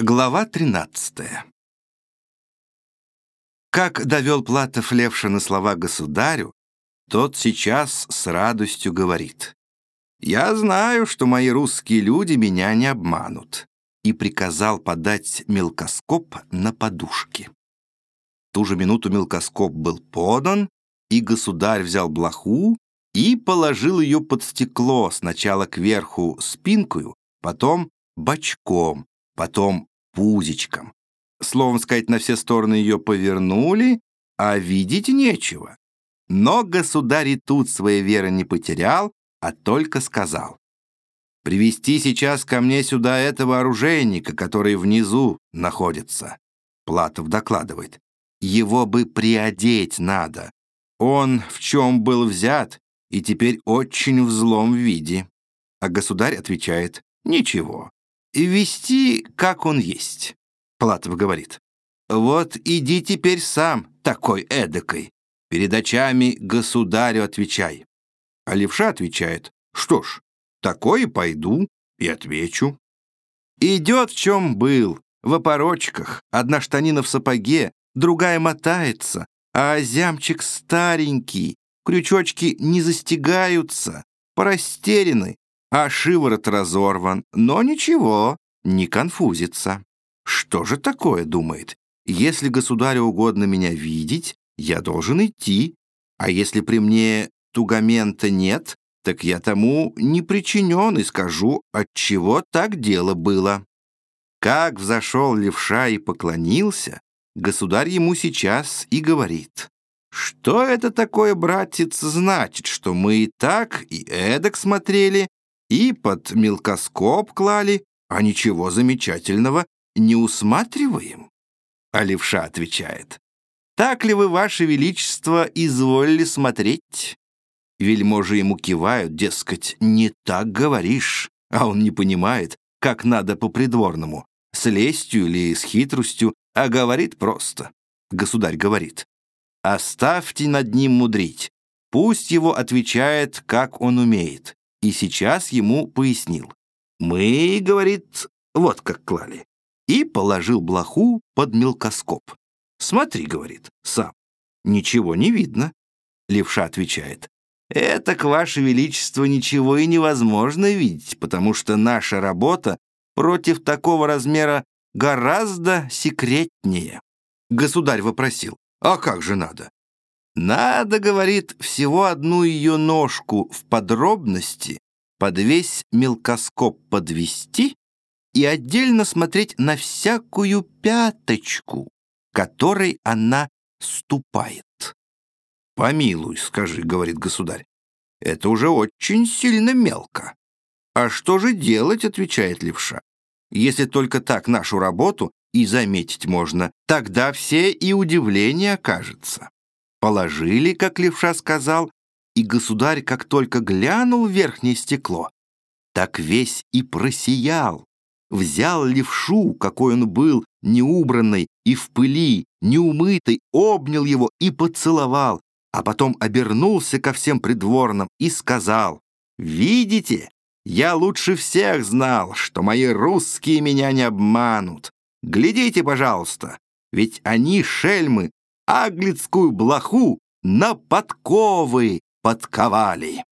Глава 13 Как довел Платов Левшина слова государю, тот сейчас с радостью говорит. «Я знаю, что мои русские люди меня не обманут», и приказал подать мелкоскоп на подушке. Ту же минуту мелкоскоп был подан, и государь взял блоху и положил ее под стекло сначала кверху спинкою, потом бочком, потом пузичком. Словом сказать, на все стороны ее повернули, а видеть нечего. Но государь и тут своей веры не потерял, а только сказал. «Привести сейчас ко мне сюда этого оружейника, который внизу находится». Платов докладывает. «Его бы приодеть надо. Он в чем был взят и теперь очень в злом виде». А государь отвечает. «Ничего, вести, как он есть. Платов говорит. Вот иди теперь сам, такой эдакой. Перед очами государю отвечай. А левша отвечает. Что ж, такое пойду и отвечу. Идет в чем был, в опорочках, одна штанина в сапоге, другая мотается, а озямчик старенький, крючочки не застигаются, порастеряны, а шиворот разорван, но ничего, не конфузится. Что же такое, думает? Если государю угодно меня видеть, я должен идти, а если при мне тугамента нет, так я тому не причинен и скажу, от чего так дело было. Как взошел левша и поклонился, государь ему сейчас и говорит. Что это такое, братец, значит, что мы и так, и эдак смотрели, и под мелкоскоп клали, а ничего замечательного не усматриваем. А левша отвечает, «Так ли вы, ваше величество, изволили смотреть?» Вельможи ему кивают, дескать, «Не так говоришь», а он не понимает, как надо по-придворному, с лестью или с хитростью, а говорит просто. Государь говорит, «Оставьте над ним мудрить, пусть его отвечает, как он умеет» и сейчас ему пояснил. «Мы, — говорит, — вот как клали». И положил блоху под мелкоскоп. «Смотри, — говорит, — сам. Ничего не видно». Левша отвечает. «Это, к ваше величество, ничего и невозможно видеть, потому что наша работа против такого размера гораздо секретнее». Государь вопросил. «А как же надо?» Надо, говорит, всего одну ее ножку в подробности под весь мелкоскоп подвести и отдельно смотреть на всякую пяточку, которой она ступает. «Помилуй, скажи», — говорит государь, — «это уже очень сильно мелко». «А что же делать?» — отвечает левша. «Если только так нашу работу и заметить можно, тогда все и удивление окажется». Положили, как левша сказал, и государь, как только глянул в верхнее стекло, так весь и просиял. Взял левшу, какой он был, неубранный и в пыли, неумытый, обнял его и поцеловал, а потом обернулся ко всем придворным и сказал, «Видите, я лучше всех знал, что мои русские меня не обманут. Глядите, пожалуйста, ведь они, шельмы, аглицкую блоху на подковы подковали.